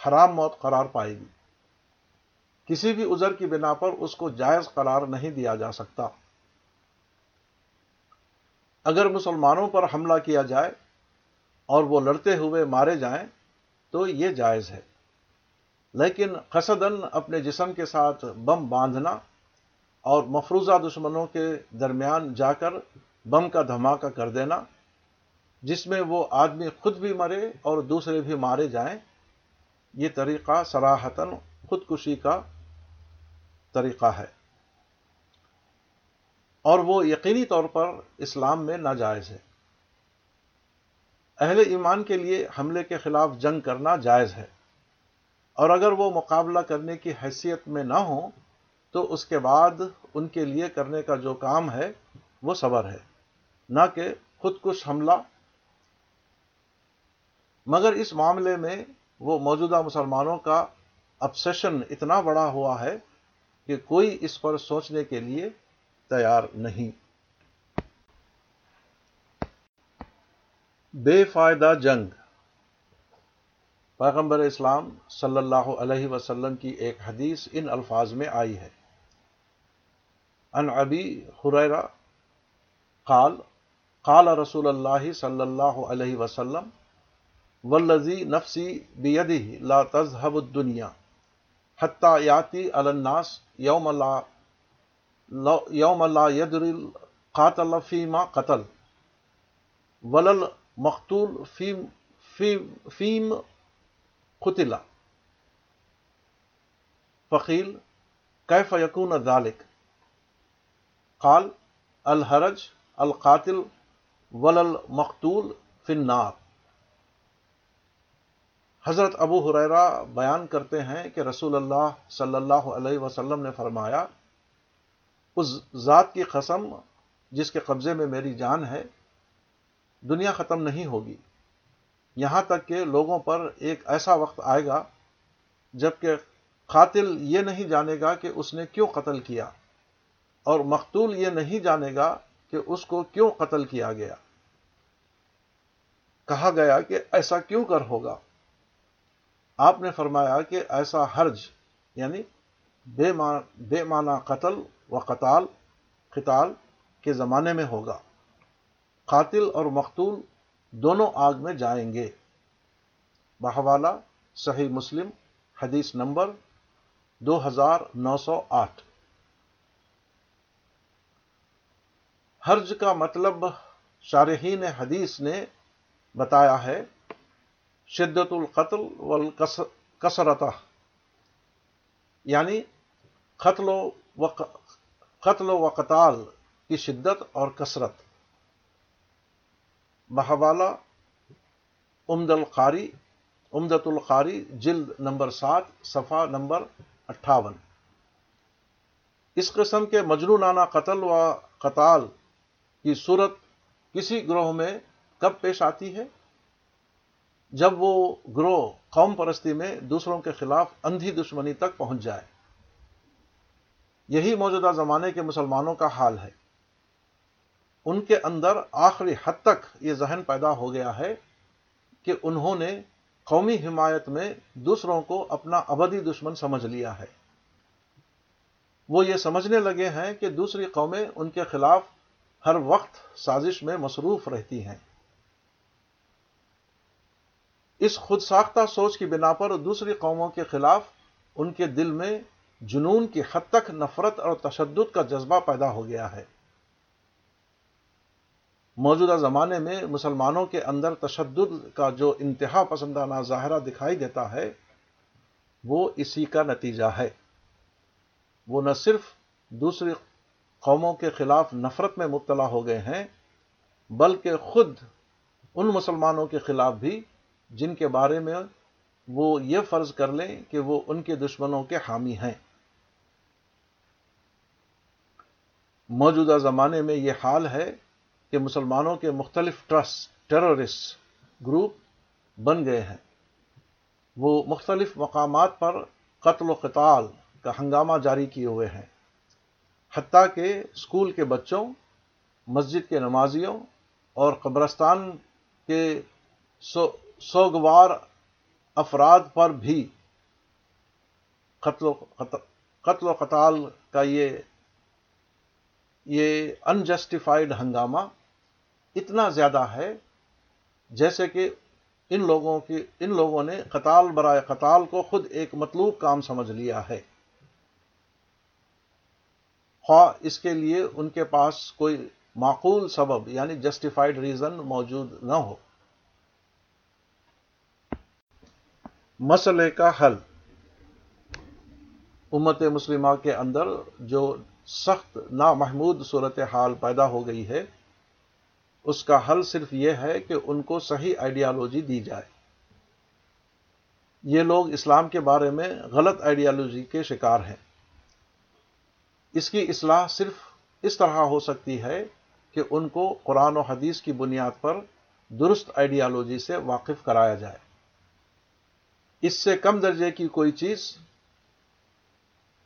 حرام موت قرار پائے گی۔ کسی بھی عذر کی بنا پر اس کو جائز قرار نہیں دیا جا سکتا۔ اگر مسلمانوں پر حملہ کیا جائے اور وہ لڑتے ہوئے مارے جائیں تو یہ جائز ہے۔ لیکن قصدن اپنے جسم کے ساتھ بم باندھنا اور مفروضہ دشمنوں کے درمیان جا کر بم کا دھماکہ کر دینا، جس میں وہ آدمی خود بھی مرے اور دوسرے بھی مارے جائیں، یہ طریقہ سراہتن خودکشی کا طریقہ ہے۔ اور وہ یقینی طور پر اسلام میں ناجائز ہے۔ اہل ایمان کے لیے حملے کے خلاف جنگ کرنا جائز ہے۔ اور اگر وہ مقابلہ کرنے کی حیثیت میں نہ ہوں، تو اس کے بعد ان کے لیے کرنے کا جو کام ہے، وہ صبر ہے۔ نہ کہ خود کش حملہ۔ مگر اس معاملے میں وہ موجودہ مسلمانوں کا ابسیشن اتنا بڑا ہوا ہے کہ کوئی اس پر سوچنے کے لیے تیار نہیں۔ بے فائدہ جنگ۔ پیغمبر اسلام صلی اللہ علیہ وسلم کی ایک حدیث ان الفاظ میں آئی ہے۔ ان ابی حریرہ قال قال رسول اللہ صلی اللہ علیہ وسلم، والذی نفسی بیدہ لا تذهب الدنیا حتی یاتی الناس یوم لا یوم لا یدر القاتل فیما قتل. ولل مقتول فیم فیم فیم قتل. فقیل کیف یکون ذالک قال، الحرج، القاتل ولل مقتول فی النار. حضرت ابو حریرہ بیان کرتے ہیں کہ رسول اللہ صلی اللہ علیہ وسلم نے فرمایا، اس ذات کی قسم جس کے قبضے میں میری جان ہے، دنیا ختم نہیں ہوگی۔ یہاں تک کہ لوگوں پر ایک ایسا وقت آئے گا جبکہ قاتل یہ نہیں جانے گا کہ اس نے کیوں قتل کیا اور مقتول یہ نہیں جانے گا کہ اس کو کیوں قتل کیا گیا۔ کہا گیا کہ ایسا کیوں کر ہوگا؟ آپ نے فرمایا کہ ایسا حرج یعنی بے بے معنی قتل و قتال قتال کے زمانے میں ہوگا۔ قاتل اور مقتول دونوں آگ میں جائیں گے۔ بحوالہ صحیح مسلم، حدیث نمبر دو ہزار نو سو آٹھ۔ حرج کا مطلب شارحین حدیث نے بتایا ہے شدت القتل والکسرتہ یعنی قتل و قتل و قتال کی شدت اور کثرت بحوالہ امد القاری امدت القاری جلد نمبر سات، صفحہ نمبر اٹھاون۔ اس قسم کے مجنونانہ قتل و قتال کی صورت کسی گروہ میں کب پیش آتی ہے؟ جب وہ گروہ قوم پرستی میں دوسروں کے خلاف اندھی دشمنی تک پہنچ جائے۔ یہی موجودہ زمانے کے مسلمانوں کا حال ہے۔ ان کے اندر آخری حد تک یہ ذہن پیدا ہو گیا ہے کہ انہوں نے قومی حمایت میں دوسروں کو اپنا ابدی دشمن سمجھ لیا ہے۔ وہ یہ سمجھنے لگے ہیں کہ دوسری قومیں ان کے خلاف ہر وقت سازش میں مصروف رہتی ہیں۔ اس خود ساختہ سوچ کی بنا پر دوسری قوموں کے خلاف ان کے دل میں جنون کی حد تک نفرت اور تشدد کا جذبہ پیدا ہو گیا ہے۔ موجودہ زمانے میں مسلمانوں کے اندر تشدد کا جو انتہا پسندانہ ظاہرہ دکھائی دیتا ہے، وہ اسی کا نتیجہ ہے۔ وہ نہ صرف دوسری قوموں کے خلاف نفرت میں مبتلا ہو گئے ہیں، بلکہ خود ان مسلمانوں کے خلاف بھی جن کے بارے میں وہ یہ فرض کر لیں کہ وہ ان کے دشمنوں کے حامی ہیں۔ موجودہ زمانے میں یہ حال ہے کہ مسلمانوں کے مختلف ٹرسٹ ٹیررسٹ گروپ بن گئے ہیں۔ وہ مختلف مقامات پر قتل و قتال کا ہنگامہ جاری کیے ہوئے ہیں۔ حتیٰ کہ اسکول کے بچوں، مسجد کے نمازیوں اور قبرستان کے سوگوار افراد پر بھی قتل و قتل و قتال کا یہ یہ انجسٹیفائڈ ہنگامہ اتنا زیادہ ہے جیسے کہ ان لوگوں کی، ان لوگوں نے قتال برائے قتال کو خود ایک مطلوب کام سمجھ لیا ہے۔ خواہ اس کے لیے ان کے پاس کوئی معقول سبب یعنی جسٹیفائڈ ریزن موجود نہ ہو۔ مسئلے کا حل۔ امت مسلمہ کے اندر جو سخت نامحمود صورت حال پیدا ہو گئی ہے، اس کا حل صرف یہ ہے کہ ان کو صحیح آئیڈیالوجی دی جائے۔ یہ لوگ اسلام کے بارے میں غلط آئیڈیالوجی کے شکار ہیں۔ اس کی اصلاح صرف اس طرح ہو سکتی ہے کہ ان کو قرآن و حدیث کی بنیاد پر درست آئیڈیالوجی سے واقف کرایا جائے۔ اس سے کم درجے کی کوئی چیز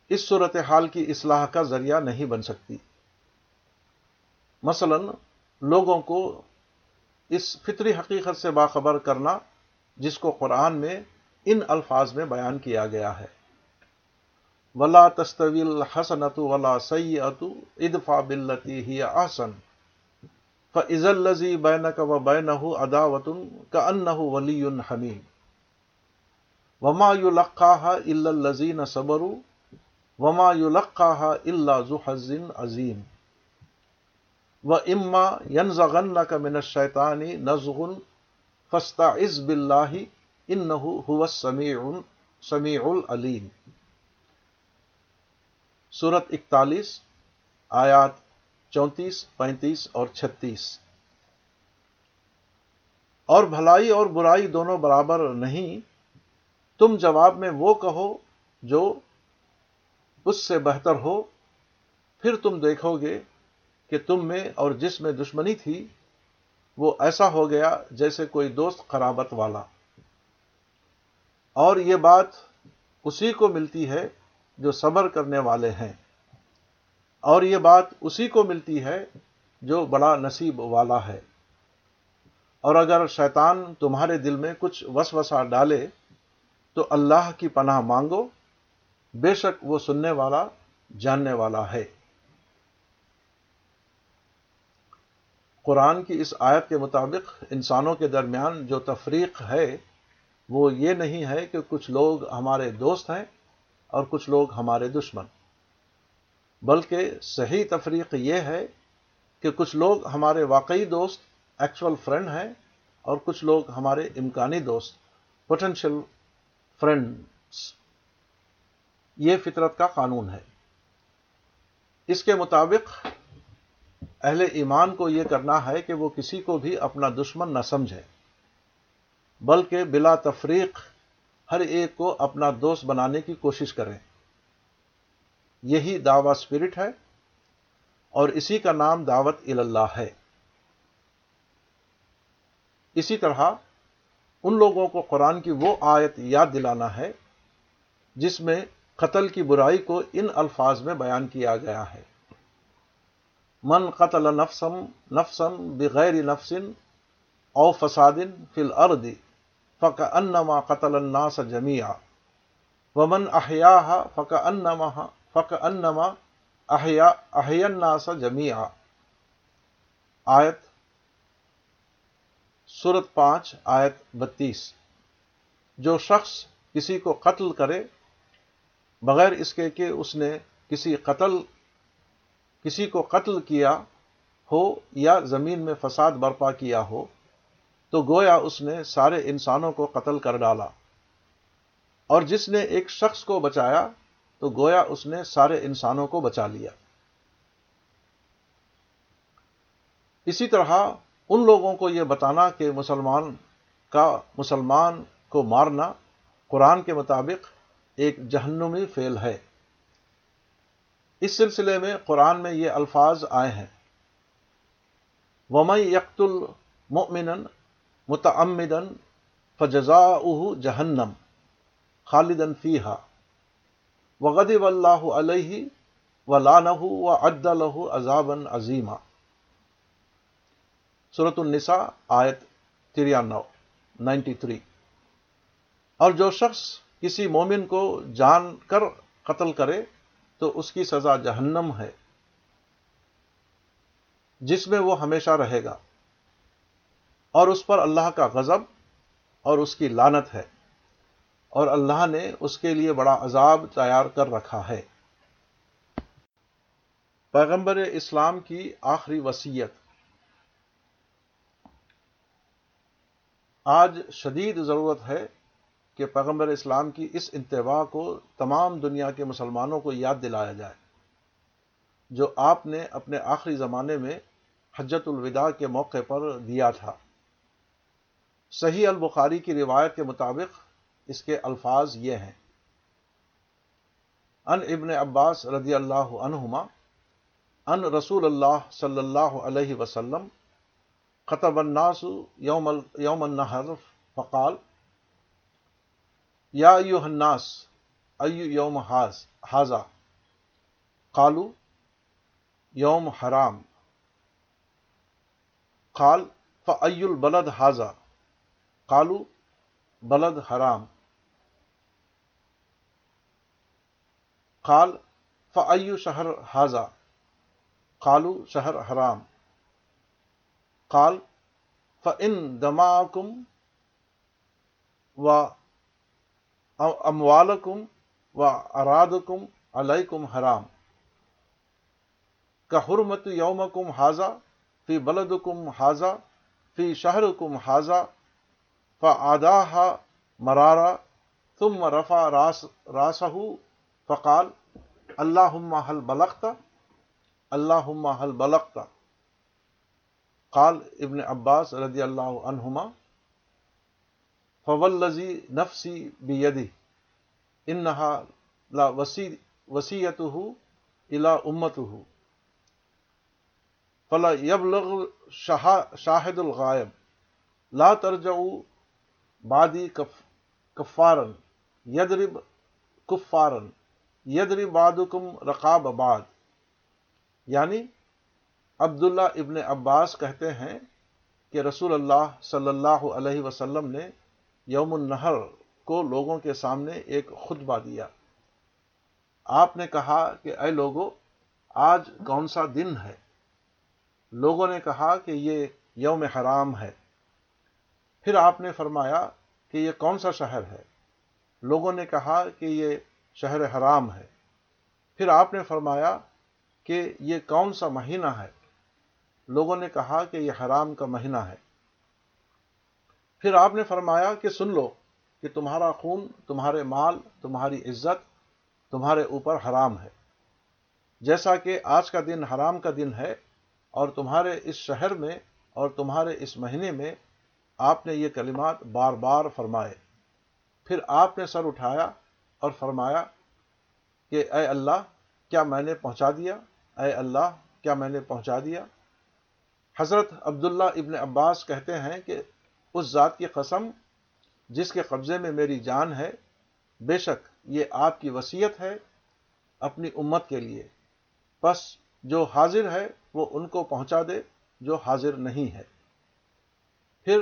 اس صورت حال کی اصلاح کا ذریعہ نہیں بن سکتی۔ مثلا لوگوں کو اس فطری حقیقت سے باخبر کرنا جس کو قرآن میں ان الفاظ میں بیان کیا گیا ہے۔ ولا تستویل حسنت ولا سید ادفا بلتی ہی آسن فض الزی بین و بین اداوت کا ان ولی حمیم وما یو لقاہ الزین صبر وما یو لقاہ اللہ ذحزن عظیم و اما ین زغن کا من شیطانی نزغن فستا عز بلّہ ان نحو سمیع العلیم صورت اکتالیس، آیات چونتیس، پینتیس اور چھتیس۔ اور بھلائی اور برائی دونوں برابر نہیں تم جواب میں وہ کہو جو اس سے بہتر ہو۔ پھر تم دیکھو گے کہ تم میں اور جس میں دشمنی تھی، وہ ایسا ہو گیا جیسے کوئی دوست قرابت والا۔ اور یہ بات اسی کو ملتی ہے جو صبر کرنے والے ہیں۔ اور یہ بات اسی کو ملتی ہے جو بڑا نصیب والا ہے۔ اور اگر شیطان تمہارے دل میں کچھ وسوسہ ڈالے تو اللہ کی پناہ مانگو، بے شک وہ سننے والا، جاننے والا ہے۔ قرآن کی اس آیت کے مطابق انسانوں کے درمیان جو تفریق ہے، وہ یہ نہیں ہے کہ کچھ لوگ ہمارے دوست ہیں اور کچھ لوگ ہمارے دشمن۔ بلکہ صحیح تفریق یہ ہے کہ کچھ لوگ ہمارے واقعی دوست ایکچول فرینڈ ہیں اور کچھ لوگ ہمارے امکانی دوست پوٹینشیل فرینڈس یہ فطرت کا قانون ہے۔ اس کے مطابق اہل ایمان کو یہ کرنا ہے کہ وہ کسی کو بھی اپنا دشمن نہ سمجھے، بلکہ بلا تفریق ہر ایک کو اپنا دوست بنانے کی کوشش کریں۔ یہی دعوی اسپرٹ ہے اور اسی کا نام دعوت اللہ ہے۔ اسی طرح ان لوگوں کو قرآن کی وہ آیت یاد دلانا ہے جس میں قتل کی برائی کو ان الفاظ میں بیان کیا گیا ہے۔ من قتل نفسم نفسم بغیر نفسن او فسادن فل ارد فق انما قتل الناس جمیا ومن احیا فق انما فق انما احیا احیا الناس جمیا آیت سورت پانچ، آیت بتیس۔ جو شخص کسی کو قتل کرے، بغیر اس کے کہ اس نے کسی قتل، کسی کو قتل کیا ہو یا زمین میں فساد برپا کیا ہو، تو گویا اس نے سارے انسانوں کو قتل کر ڈالا۔ اور جس نے ایک شخص کو بچایا، تو گویا اس نے سارے انسانوں کو بچا لیا۔ اسی طرح ان لوگوں کو یہ بتانا کہ مسلمان کا مسلمان کو مارنا قرآن کے مطابق ایک جہنمی فعل ہے۔ اس سلسلے میں قرآن میں یہ الفاظ آئے ہیں۔ ومئی یکت المن متعمدن فجزا جہنم خالدن فیحا وغد و اللہ علیہ و لانہ و عد الح عذابن عظیمہ صورت النساء، آیت تریانو نائنٹی تھری اور جو شخص کسی مومن کو جان کر قتل کرے، تو اس کی سزا جہنم ہے، جس میں وہ ہمیشہ رہے گا۔ اور اس پر اللہ کا غضب اور اس کی لانت ہے۔ اور اللہ نے اس کے لیے بڑا عذاب تیار کر رکھا ہے۔ پیغمبر اسلام کی آخری وسیعت آج شدید ضرورت ہے کہ پیغمبر اسلام کی اس انتباہ کو تمام دنیا کے مسلمانوں کو یاد دلایا جائے، جو آپ نے اپنے آخری زمانے میں حجت الوداع کے موقع پر دیا تھا۔ صحیح البخاری کی روایت کے مطابق اس کے الفاظ یہ ہیں۔ ان ابن عباس رضی اللہ عنہما ان رسول اللہ صلی اللہ علیہ وسلم خطب الناس یوم یوم النحر فقال، یا ایو الناس، ایو یوم حاز حاضا قالو، یوم حرام. قال فعی البلد حاضہ کالو بلد حرام. قال فعی شہر حاضہ کالو شہر حرام. قال فن دماکم و اموالکم و ارادکم علیکم حرام۔ کا حرمت یومکم حاضہ فی بلدکم حاضہ فی شہرکم حاضہ فعداہ مرارا، ثم رفع راس راسہ فقال اللہ حل بلخت اللہ حل بلخت قال ابن عباس رضی اللہ عنہما فولزی نفسی بیدی انہا لا وسی وسیعته الى امته فلا يبلغ شاہد الغائب، لا ترجعوا بعدی کفارن یدرب کفارن یدرب بعدکم رقاب بعد یعنی عبداللہ ابن عباس کہتے ہیں کہ رسول اللہ صلی اللہ علیہ وسلم نے یوم النہر کو لوگوں کے سامنے ایک خطبہ دیا۔ آپ نے کہا کہ اے لوگوں آج کون سا دن ہے؟ لوگوں نے کہا کہ یہ یوم حرام ہے۔ پھر آپ نے فرمایا کہ یہ کون سا شہر ہے؟ لوگوں نے کہا کہ یہ شہر حرام ہے۔ پھر آپ نے فرمایا کہ یہ کون سا مہینہ ہے؟ لوگوں نے کہا کہ یہ حرام کا مہینہ ہے۔ پھر آپ نے فرمایا کہ سن لو کہ تمہارا خون، تمہارے مال، تمہاری عزت تمہارے اوپر حرام ہے۔ جیسا کہ آج کا دن حرام کا دن ہے اور تمہارے اس شہر میں اور تمہارے اس مہینے میں آپ نے یہ کلمات بار بار فرمائے۔ پھر آپ نے سر اٹھایا اور فرمایا کہ اے اللہ، کیا میں نے پہنچا دیا؟ اے اللہ، کیا میں نے پہنچا دیا؟ حضرت عبداللہ ابن عباس کہتے ہیں کہ اس ذات کی قسم جس کے قبضے میں میری جان ہے، بے شک یہ آپ کی وسیعت ہے اپنی امت کے لیے۔ بس جو حاضر ہے وہ ان کو پہنچا دے جو حاضر نہیں ہے۔ پھر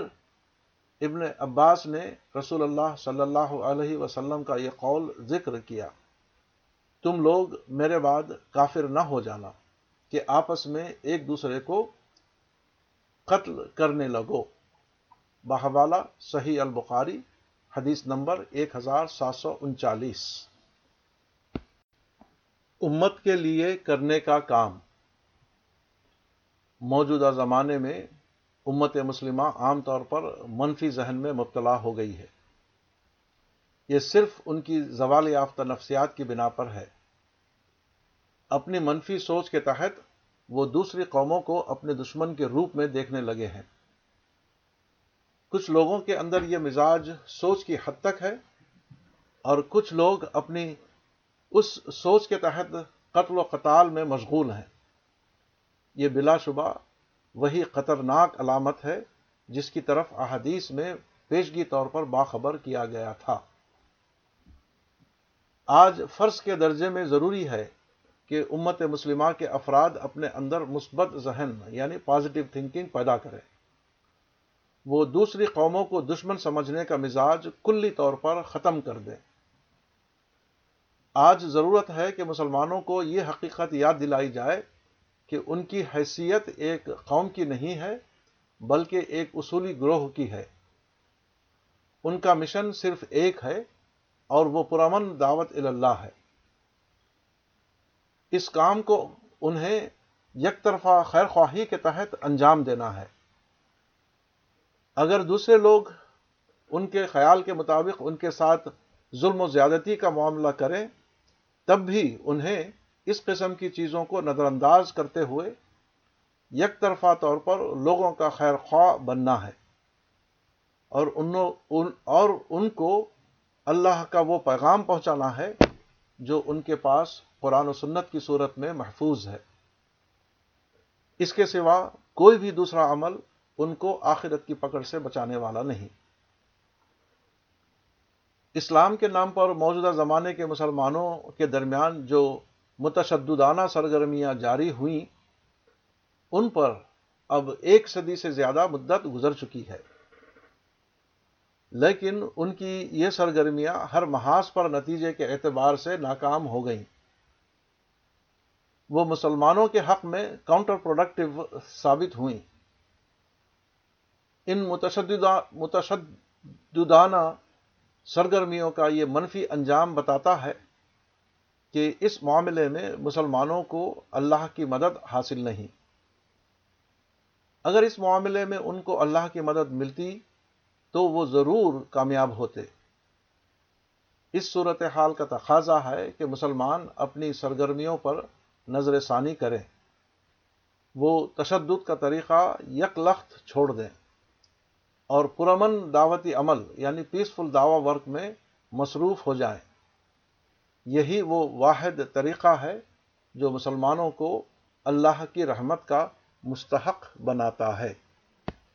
ابن عباس نے رسول اللہ صلی اللہ علیہ وسلم کا یہ قول ذکر کیا۔ تم لوگ میرے بعد کافر نہ ہو جانا کہ آپس میں ایک دوسرے کو قتل کرنے لگو۔ بحوالہ صحیح البخاری، حدیث نمبر ایک ہزار سات سو انچالیس۔ امت کے لیے کرنے کا کام۔ موجودہ زمانے میں امت مسلمہ عام طور پر منفی ذہن میں مبتلا ہو گئی ہے۔ یہ صرف ان کی زوال یافتہ نفسیات کی بنا پر ہے۔ اپنی منفی سوچ کے تحت وہ دوسری قوموں کو اپنے دشمن کے روپ میں دیکھنے لگے ہیں۔ کچھ لوگوں کے اندر یہ مزاج سوچ کی حد تک ہے اور کچھ لوگ اپنی اس سوچ کے تحت قتل و قتال میں مشغول ہیں۔ یہ بلا شبہ وہی خطرناک علامت ہے جس کی طرف احادیث میں پیشگی طور پر باخبر کیا گیا تھا۔ آج فرض کے درجے میں ضروری ہے کہ امت مسلمہ کے افراد اپنے اندر مثبت ذہن یعنی پازیٹیو تھنکنگ پیدا کرے وہ دوسری قوموں کو دشمن سمجھنے کا مزاج کلی طور پر ختم کر دیں۔ آج ضرورت ہے کہ مسلمانوں کو یہ حقیقت یاد دلائی جائے کہ ان کی حیثیت ایک قوم کی نہیں ہے، بلکہ ایک اصولی گروہ کی ہے۔ ان کا مشن صرف ایک ہے اور وہ پرامن دعوت اللہ ہے۔ اس کام کو انہیں یک طرفہ خیر خواہی کے تحت انجام دینا ہے۔ اگر دوسرے لوگ ان کے خیال کے مطابق ان کے ساتھ ظلم و زیادتی کا معاملہ کریں، تب بھی انہیں اس قسم کی چیزوں کو نظر انداز کرتے ہوئے یک طرفہ طور پر لوگوں کا خیر خواہ بننا ہے۔ اور ان اور ان کو اللہ کا وہ پیغام پہنچانا ہے جو ان کے پاس قرآن و سنت کی صورت میں محفوظ ہے۔ اس کے سوا کوئی بھی دوسرا عمل ان کو آخرت کی پکڑ سے بچانے والا نہیں۔ اسلام کے نام پر موجودہ زمانے کے مسلمانوں کے درمیان جو متشددانہ سرگرمیاں جاری ہوئیں، ان پر اب ایک صدی سے زیادہ مدت گزر چکی ہے۔ لیکن ان کی یہ سرگرمیاں ہر محاذ پر نتیجے کے اعتبار سے ناکام ہو گئیں۔ وہ مسلمانوں کے حق میں کاؤنٹر پروڈکٹیو ثابت ہوئیں۔ ان متشددانہ سرگرمیوں کا یہ منفی انجام بتاتا ہے کہ اس معاملے میں مسلمانوں کو اللہ کی مدد حاصل نہیں۔ اگر اس معاملے میں ان کو اللہ کی مدد ملتی تو وہ ضرور کامیاب ہوتے۔ اس صورت حال کا تقاضا ہے کہ مسلمان اپنی سرگرمیوں پر نظر ثانی کریں، وہ تشدد کا طریقہ یک لخت چھوڑ دیں۔ اور پرامن دعوتی عمل یعنی پیسفل دعوی ورک میں مصروف ہو جائیں۔ یہی وہ واحد طریقہ ہے جو مسلمانوں کو اللہ کی رحمت کا مستحق بناتا ہے۔